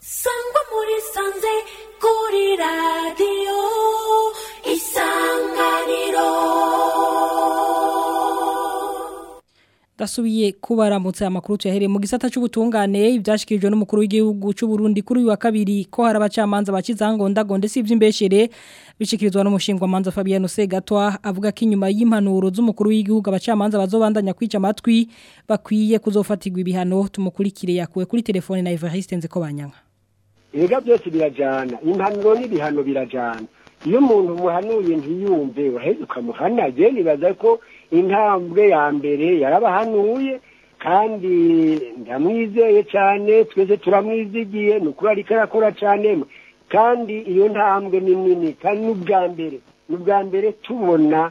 Sangwa muri sanze kuri radio dasubiye kubaramutse amakuru tuyahereye mu gisata cy'ubutungane ibyashyikirijwe n'umukuru w'igihugu cy'u Burundi kuri uyu wa kabiri ko hari abacamanza bakizangonda gonde si iby'imbeshere bishikirizwa n'umushinga manza Fabien Segatwa avuga ko inyuma y'impanuro z'umukuru w'igihugu abacamanza bazobandanya kwica amatwi bakwiye kuzofatirwa ibihano tumukurikire yakuwe kuri telefone na Evariste nziko banyanga Ibiga byose birajana impanuro n'ibihano birajana iyo umuntu muhanuye ntiyumve waheze ukamuhana je nibaza ko intambwe ya mbere yarabahanuye kandi ndamwizeye cyane twese turamwizigiye ni ukuri ariko arakora cyane kandi iyo ntambwe ni nini kandi n'ubwa mbere n'ubwa mbere tubona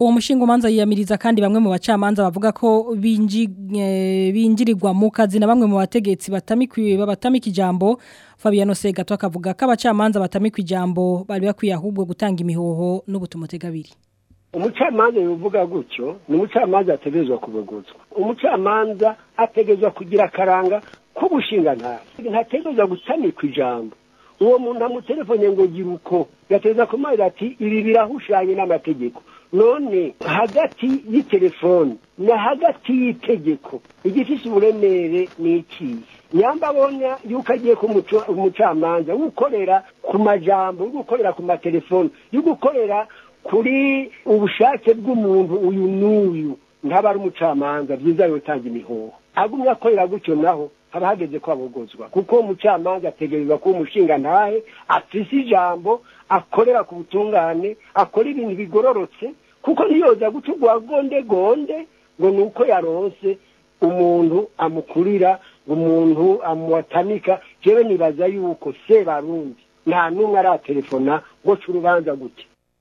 uwo mushinga umanza yiyamiriza kandi bamwe mu bacamanza bavuga ko eh, binjirirwa mu kazi na bamwe mu bategetsi batamika ijambo fabiano segato akavuga ko abacamanza batamika ijambo bari bakwiye ahubwo gutanga imihoho n'ubutumotegabiri umucamanza bivuga gutyo ni umucamanza ategerezwa kubagutswa umucamanza ategerezwa kugira akaranga ko gushinga ntatekereza gusa ijambo uwo muntu amutelefone ngo gira uko gateza ku mazi ati ibi birahushanye n'amategeko none hagati y'itelefone na hagati y'itegeko igifite uburemere ni ikihe nyamba abona yuko agiye ku umucamanza gukorera ku majambo gukorera ku matelefone yo gukorera kuri ubushake bw'umuntu uyu n'uyu ntaba ari umucamanza byiza yotanga imihoho agumya akorera gutyo naho haba hageze kwabogozwa kuko umucamanza ategerezwa ko umushinga ntahe afise ijambo akorera ku butungane akora ibintu bigororotse kuko ntiyoza guca gonde gonde ngo ni uko yaronse umuntu amukurira umuntu amuwatanika yewe nibaza yuko se barundi nta n'umwe aratelefona ngo urubanza gute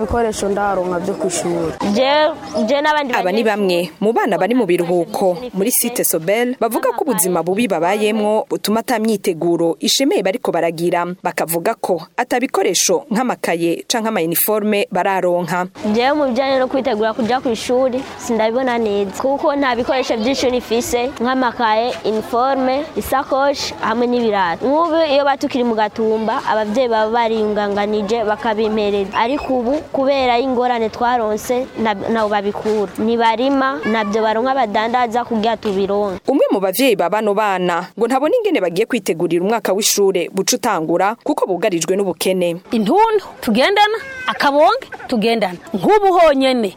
bikoresho ndaronka byo ku aba ni bamwe mu bana bari mu biruhuko muri site sobel bavuga ko ubuzima bubi babayemo butuma ata myiteguro ishemeye bariko baragira bakavuga ko atabikoresho nk'amakaye canke amayiniforume bararonka njyewe mu bijyanye no kwitegura kujya ku ishuri sindabibona neza kuko nta bikoresho by'ishuri fise nk'amakaye iniforume isakoshi hamwe n'ibirato nk'ubu iyo batukiri mu gatumba ababyeyi baba bariyunganganije bakabimpereza ariko ariko ubu kubera y'ingorane twaronse nabo babikura nibarima nabyo baronka abadandaza kugira tubironke umwe mu bavyeyi ba bano bana ngo ntabona ingene bagiye kwitegurira umwaka w'ishure buca utangura kuko bugarijwe n'ubukene intundu tugendana akabonge tugendana nk'ubu honyene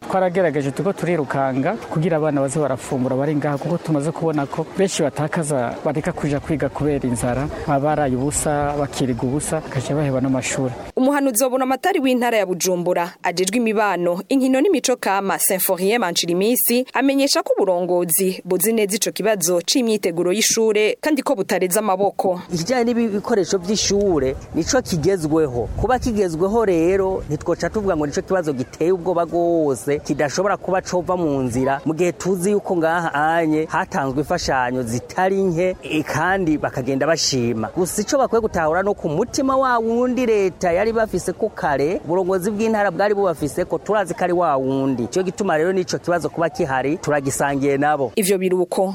twaragerageje tuko turirukanga kugira abana baze barafungura bari ngaha kuko tumaze kubona ko benshi batakaza bareka kuja kwiga kubera inzara abaraye ubusa bakiriga ubusa bakajya baheba n'amashuri umuhanuzi wabona amatari w'intara ya bujumbura ajejwe imibano inkino n'imi w'imico kama Symphorien Mancirimisi amenyesha ko uburongozi buzi neza ico kibazo c'imyiteguro y'ishure kandi ko butareza amaboko ikijanye n'ibikoresho vy'ishure nico kigezweho kuba kigezweho rero nitwoca tuvuga ngo nico kibazo giteye ubwoba bwose kidashobora kuba cova mu nzira mu gihe tuzi yuko ngaha anye hatanzwe ifashanyo zitari nke e kandi bakagenda bashima gusa ico bakwiye gutahura no ku mutima wa wundi leta yari bafise ko kare uburongozi bw'intara bwari bubafise ko turazi kari wa wundi cyo gituma rero n'ico kibazo kuba kihari turagisangiye nabo ivyo biruko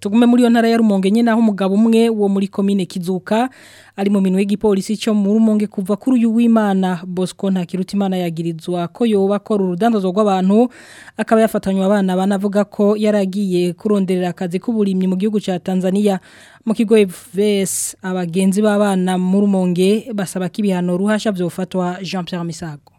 tugume muri yo ntara ya rumonge nyine aho umugabo umwe wo muri komine kizuka ari mu minwe y'igipolisi cyo mu rumonge kuva kuri uyu w'imana bosco ntakirutimana yagirizwa ko yoba akora urudandazo rw'abantu akaba yafatanywe abana banavuga ko yaragiye kuronderera akazi k'uburimyi mu gihugu cya tanzania mu kigo fvs abagenzi b'abana mu rumonge basaba ko ibihano ruhasha byofatwa jean pierre misago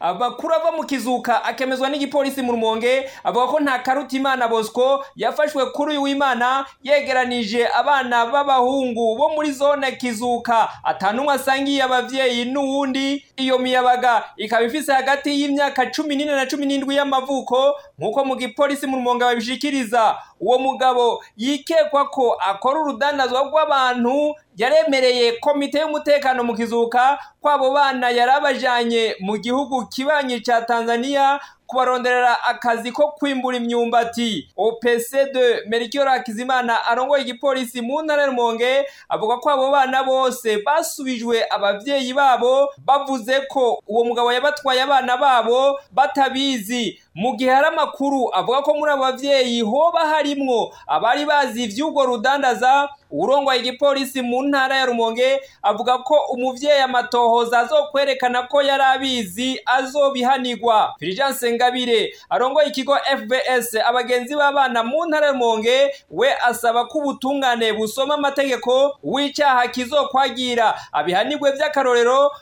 amakuru ava mu kizuka akemezwa n'igipolisi mu rumonge avuga ko nta karutimana bosco yafashwe kuri uyu w'imana yegeranije abana b'abahungu bo muri zone kizuka atanumwe asangiye ababyeyi n'uwundi iyo miyabaga ikaba ifise hagati y'imyaka cumi n'ine na cumi n'indwi y'amavuko nk'uko mu gipolisi mu rumonge babishikiriza uwo mugabo yikekwa ko akora urudandazwa rw'abantu yaremereye komite y'umutekano mu kizuka ko abo bana yari abajyanye mu gihugu kibanyi cya tanzania kubaronderera akazi ko kwimbura imyumbati opc de merikiyoro hakizimana arongoye igipolisi mu ntara y'urumonge avuga ko abo bana bose basubijwe ababyeyi babo bavuze ko uwo mugabo yabatwaye abana babo batabizi mu gihe hari amakuru avuga ko muri aba babyeyi hoba harimwo abari bazi iby'urwo rudandaza urongoye igipolisi mu ntara ya rumonge avuga ko umubyeyi amatohoza azokwerekana ko yari abizi azobihanirwa Fulgence Ngabire arongoye ikigo FBS abagenzi b'abana mu ntara ya rumonge we asaba ko ubutungane busoma amategeko w'icyaha kizokwagira abihanirwe by'akarorero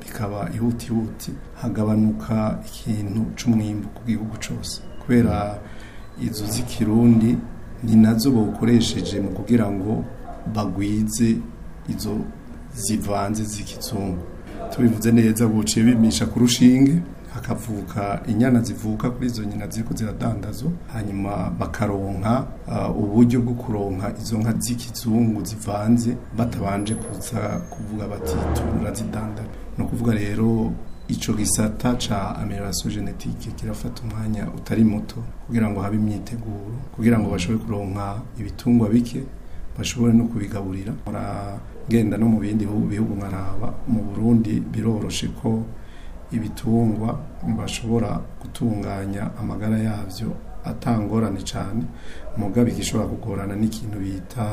bikaba ihutihuti hagabanuka ikintu cy'umwimbo ku gihugu cyose kubera izo z'ikirundi ni nazo bawukoresheje mu kugira ngo bagwize izo zivanze z'ikizungu tubivuze neza buciye bimisha ku rushinge hakavuka inyana zivuka kuri izo nyina ziri ziradandazo hanyuma bakaronka uh, uburyo bwo kuronka izo nka z'ikizungu zivanze batabanje kuza kuvuga bati turazidandara ni ukuvuga rero icyo gisata cya amerasiyo genetike kirafata umwanya utari muto kugira ngo habe imyiteguro kugira ngo bashobore kuronka ibitungwa bike bashobore no kubigaburira genda no mu bindi bihugu nkaraba mu burundi biroroshe ko ibitungwa bashobora gutunganya amagara yabyo atangorane cyane mugabe gishobora kugorana n'ikintu bita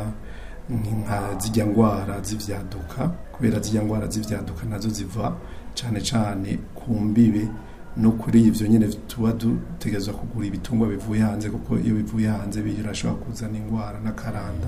nka zijya ndwara z'ibyaduka kubera zijya ndwara z'ibyaduka nazo ziva cyane cyane ku mbibe no kuri ibyo nyine tuba dutegereza kugura ibitungwa bivuye hanze kuko iyo bivuye hanze birashobora kuzana indwara n'akaranda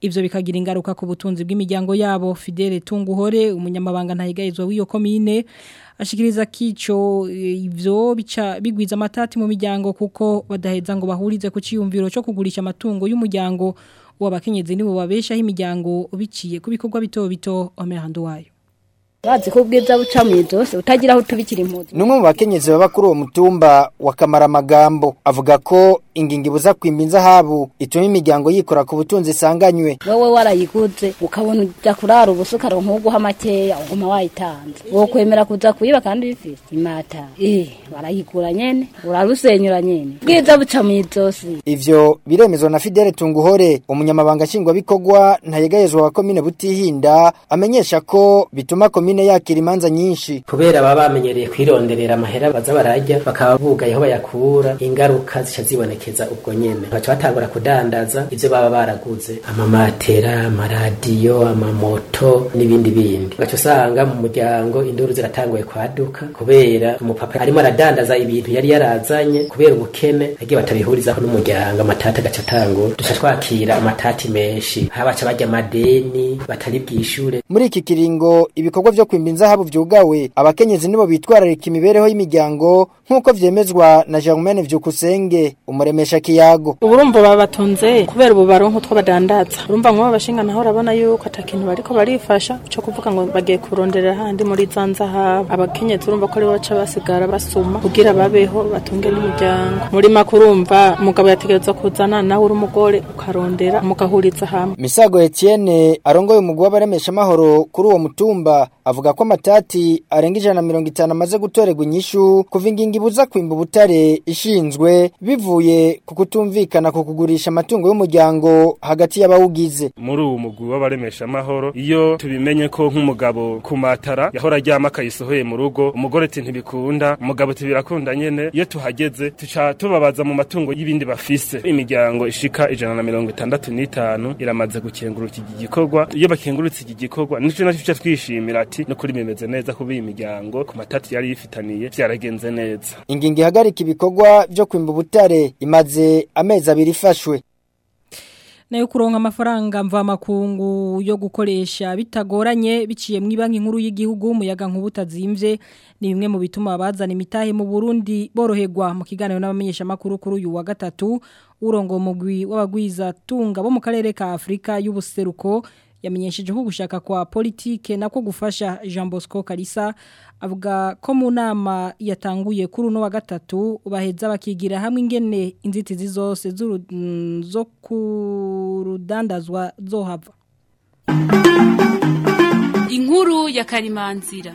ibyo bikagira ingaruka ku butunzi bw'imiryango yabo fidele tunguhore umunyamabanga ntahigarizwa w'iyo komine ashikiriza kico eh, ivyo bica bigwiza matati mu miryango kuko badaheza ngo bahurize ku ciyumviro cyo kugurisha amatungo y'umuryango w'abakenyezi nibo babeshaho imiryango biciye ku bikorwa bito bito omerandu wayo bazi ko ubwiza buca mu ijosi butagira aho utubikira impunzi ni umwe mu bakenyezi baba kuri uwo mutumba wa kamaramagambo avuga ko ingingo ibuza kwimba inzahabu ituma imiryango yikora ku butunzi isanganywe wowe warayiguze ukabona ujya kurara ubusa ukaronka uwo makeya uguma wayitanze uwo kwemera kuza kuyiba kandi ubifite imata eh barayigura nyene urarusenyura nyene bwiza buca mu izosi ivyo biremezwa na Fidele Tunguhore umunyamabanga nshingwabikorwa ntayegayezwa wa komine Butihinda amenyesha ko bituma komine yakira imanza nyinshi kubera baba bamenyereye kwironderera amahera baza barajya bakaba bugayeho bayakura ingaruka zica ziboneka bakerekeza ubwo nyine baca batangura kudandaza ibyo baba baraguze amamatera amaradiyo amamoto n'ibindi bindi ugaca usanga mu muryango induru ziratanguye kwaduka kubera umupapa arimo aradandaza ibintu yari yarazanye kubera ubukene yagiye batabihurizaho n'umuryango amatati agaca atangura duca twakira amatati menshi habaca bajya amadeni batari bwishyure muri iki kiringo ibikorwa vyo kwimba inzahabu byugawe abakenyezi nibo bitwararika imibereho y'imiryango nk'uko vyemezwa na Germaine byukusenge umure baremesha kiyago urumva babatunze kubera ubu baronko utwo badandaza urumva nk'ubu abashinga naho urabona yuko atakintu bariko barifasha cyo kuvuga ngo bagiye kuronderera handi muri zanza habo abakenyezi urumva ko ari baca basigara basuma kugira babeho batunge n'umuryango muri makurumva umugabo yategerezwa kuzana nawe uri umugore ukarondera mugahuriza hamwe misago Etienne arongoye umugwa baremesha amahoro kuri uwo mutumba avuga ko matati arenga ijana na mirongo itanu amaze gutorerwa inyishu kuva ingingo ibuza kwimba ubutare ishinzwe bivuye ku kutumvikana ku kugurisha amatungo y'umuryango hagati y'abawugize muri ubu mugwi w'abaremesha amahoro iyo tubimenye ko nk'umugabo ku matara yahora aryama akayisohoye mu rugo umugore ati ntibikunda umugabo tibirakunda nyene iyo tuhageze tuca tubabaza mu matungo y'ibindi bafise imiryango ishika ijana na mirongo itandatu n'itanu iramaze gukenguruka iki gikorwa iyo bakengurutse iki gikorwa nico nacyo twishimira imiti no kuri bimeze neza kuba iyi miryango ku matatu yari yifitaniye byaragenze neza ingingo ihagarika ibikorwa byo kwimba ubutare imaze amezi abiri ifashwe nayo kuronka amafaranga mvamakungu yo gukoresha bitagoranye biciye mu banki nkuru y'igihugu umuyaga nk'ubutazimvye ni bimwe mu bituma abazana imitahe mu Burundi boroherwa mu kiganiro n'abamenyesha kuri uyu wa gatatu urongo umugwi w'abagwiza tunga bo mu karere ka Afrika y'ubuseruko yamenyeshejeho ugushaka kwa politike nako gufasha Jean Bosco Kalisa avuga ko mu nama yatanguye kuri uno wa gatatu baheza bakigira hamwe ingene inzitizi zose mm, zo kurudandazwa zohava inkuru ya karimanzira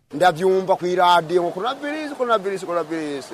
ndabyumva ku iradiyo ngo korona virusi korona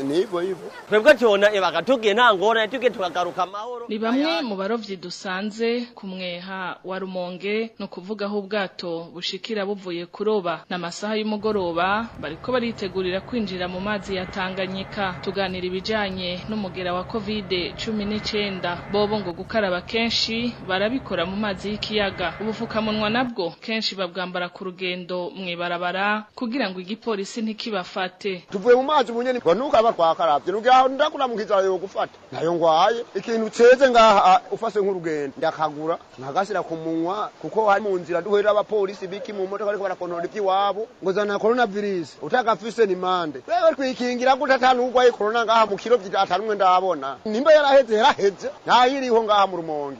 ni ivo ivo twebwe tubona ibaga tugiye nta ngorane tugiye tukagaruka amahoro ni bamwe mu barovyi dusanze ku mweha wa rumonge ni ukuvuga aho ubwato bushikira buvuye kuroba ni amasaha y'umugoroba bariko baritegurira kwinjira mu mazi ya tanganyika tuganira ibijyanye n'umugera wa kovide cumi nicyenda bobo ngo gukaraba kenshi barabikora mu mazi y'ikiyaga ubufukamunwa nabwo kenshi babwambara ku rugendo mw'ibarabara kugira ngo igipolisi ntikibafate tuvuye mu mazi munyene banuka aba twakaravye nugira aho ndakuramukizara yogufata nayo ngwaye ikintu ceze ngaha ufase nk'urugendo ndakagura nkagasira ku munwa kuko hari mu nzira duhera abapolisi biki mu modoka bariko barakontrola ivy'iwabo ngo zana corona virus utagafise ni mande wewe twikingira gute atanugwaye corona ngaha mu kiro atarumwe ndabona nimba yaraheze yaraheze ntayiriho ngaha mu rumonge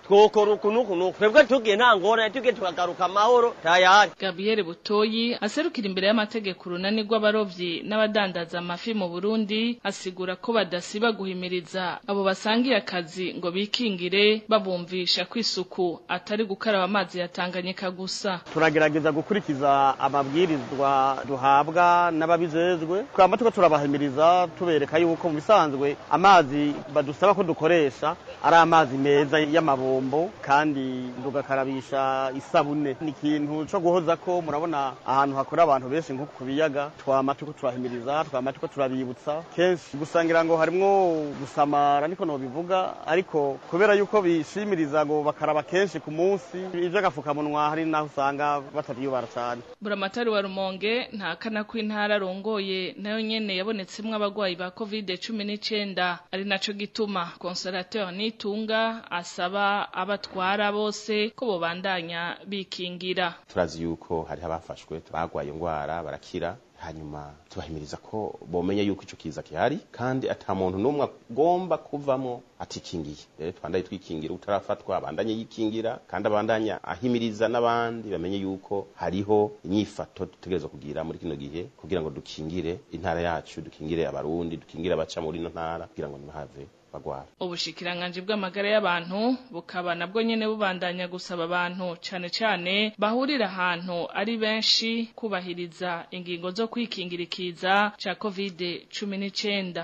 twokora uku n'uku twebwe tugiye nta ngorane tugiye tukagaruka amahoro tayari gabriel butoyi aserukira imbere y'amategeko urunani rw'abarobyi n'abadandaza amafi mu burundi asigura ko badasiba guhimiriza abo basangiye akazi ngo bikingire babumvisha ko isuku atari gukaraba amazi mazi ya Tanganyika gusa turagerageza gukurikiza amabwirizwa duhabwa n'ababijejwe twama tuko turabahimiriza tubereka yuko mu bisanzwe amazi badusaba ko dukoresha ari amazi meza y'amabombo kandi tugakarabisha isabune ni ikintu cyo guhoza ko murabona ahantu hakora abantu benshi nko ku biyaga twama tuko turahimiriza twama tuko turabibutsa kenshi gusangira ngo harimwo gusamara niko no bivuga ariko kubera yuko bishimiriza ngo bakaraba kenshi ku munsi iby'agapfukamunwa hari n'aho usanga batabyubara cyane buramatari wa rumonge ntakana ko intara arongoye nayo nyene yabonetsemo abarwayi ba covid cumi n'icyenda ari naco gituma consolateur nitunga asaba abatwara bose ko bobandanya bikingira turazi yuko hari abafashwe bagwaye indwara barakira hanyuma tubahimiriza ko bomenya yuko ico kiza kihari kandi ata muntu n'umwe agomba kuvamo atikingiye rero twandaye twikingira utarafatwa abandanye yikingira kandi abandanya ahimiriza n'abandi bamenye yuko hariho inyifato dutegerezwa kugira muri kino gihe kugira ngo dukingire intara yacu dukingire abarundi dukingire abaca muri ino ntara kugira ngo ntibahave bagwara ubushikiranganje bw'amagara y'abantu bukaba nabwo nyene bubandanya gusaba abantu cyane cyane bahurira ahantu ari benshi kubahiriza ingingo zo kwikingira ikiza ca covid cumi n'icenda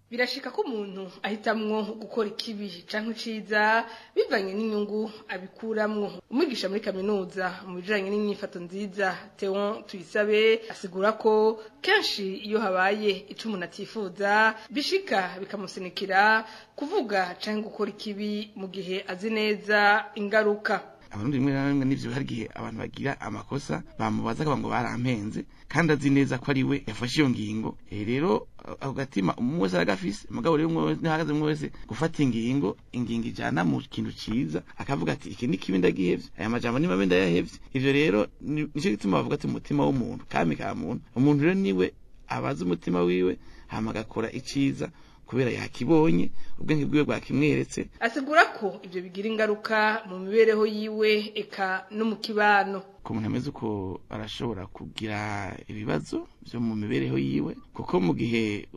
birashika ko umuntu ahitamwo gukora ikibi canke iciza bivanye n'inyungu abikuramwo umwigisha muri kaminuza mu bijanye n'imyifato nziza Theon Tuyisabe asigura ko kenshi iyo habaye ico umuntu atifuza bishika bikamusenikira kuvuga canke gukora ikibi mu gihe azi neza ingaruka abarundi rimwe na rimwe n'ivyo hari igihe abantu bagira amakosa bamubaza ngo barampenze kandi azi neza ko ariwe we yafashe iyo ngingo eh, rero ako gatima umwe wese aragafise mugabo rero ntihagaze umwe wese gufata ingingo ingingo ijana mu kintu ciza akavuga ati iki ni kibi ndagihevye aya majambo ni mabi ndayahevye ivyo rero nico gituma bavuga ati umutima w'umuntu kami ka muntu umuntu rero niwe abaza umutima wiwe hamagakora agakora kubera yakibonye ubwenge bwiwe bwakimweretse asigura ko ibyo bigira ingaruka mu mibereho yiwe eka no mu kibano ko umuntu ameze uko arashobora kugira ibibazo byo mu mibereho yiwe kuko mu gihe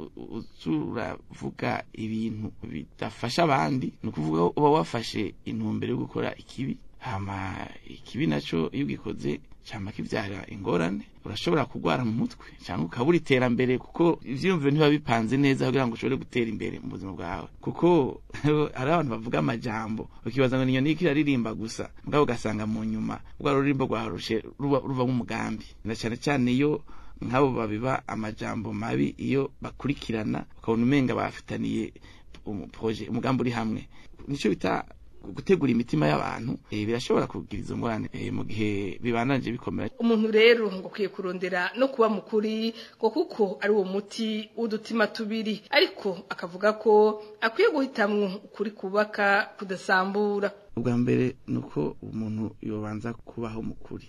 uravuga ibintu bidafasha abandi ni ukuvuga uba wafashe intumbero yo gukora ikibi hama ikibi nacyo iyo ugikoze cyamba kibyara ingorane urashobora kurwara mu mutwe cyangwa ukabura iterambere kuko ibyiyumviro ntibiba bipanze neza kugira ngo ushobore gutera imbere mu buzima bwawe kuko hari abantu bavuga amajambo ukibaza ngo inyoni y'ikira aririmba gusa mbwa ugasanga mu nyuma rwa rurimbo rwarushe ruvamo umugambi na cyane cyane iyo nk'abo babiba amajambo mabi iyo bakurikirana ukabona umenga bafitaniye um, umugambi uri hamwe nicyo bita gutegura imitima y'abantu eh, birashobora kugira izo ngorane eh, mu gihe bibandanije bikomeye umuntu rero ngo akwiye kurondera no kuba mukuri ngo kuko ari uwo muti w'udutima tubiri ariko akavuga ko akwiye guhitamo ukuri kubaka kudasambura ubwa mbere ni uko umuntu yobanza kubaho mukuri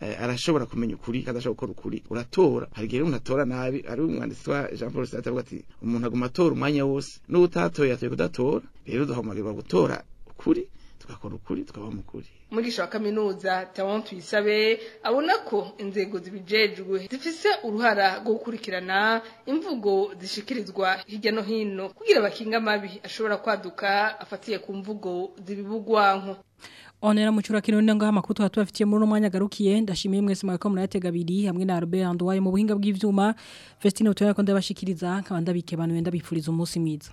eh, arashobora kumenya ukuri kandi ashobora gukora ukuri uratora hari igihe umuntu atora nabi ari umwanditsi wa Jean Paul Sartre avuga ati umuntu aguma atora umwanya wose n'utatoye atoye kudatora rero duhamagarwa gutora ukuri tugakora ukuri tukaba mu muri iyo kaminuza tawon tuyisabe abona ko inzego zibijejwe zifise uruhara rwo gukurikirana imvugo zishikirizwa hirya no hino kugira abakinga amabi ashobora kwaduka afatiye ku mvugo zibibugwanko onera mucura kirundi ngo amakuru tuba tubafitiye muri umwanya garukiye ndashimiye mwese mwako muratega biri hamwe na Albert Andwaye mu buhinga bw'ivyuma Vestine utoya ko ndabashikiriza nkabanda bikebanuye bifuriza umunsi mwiza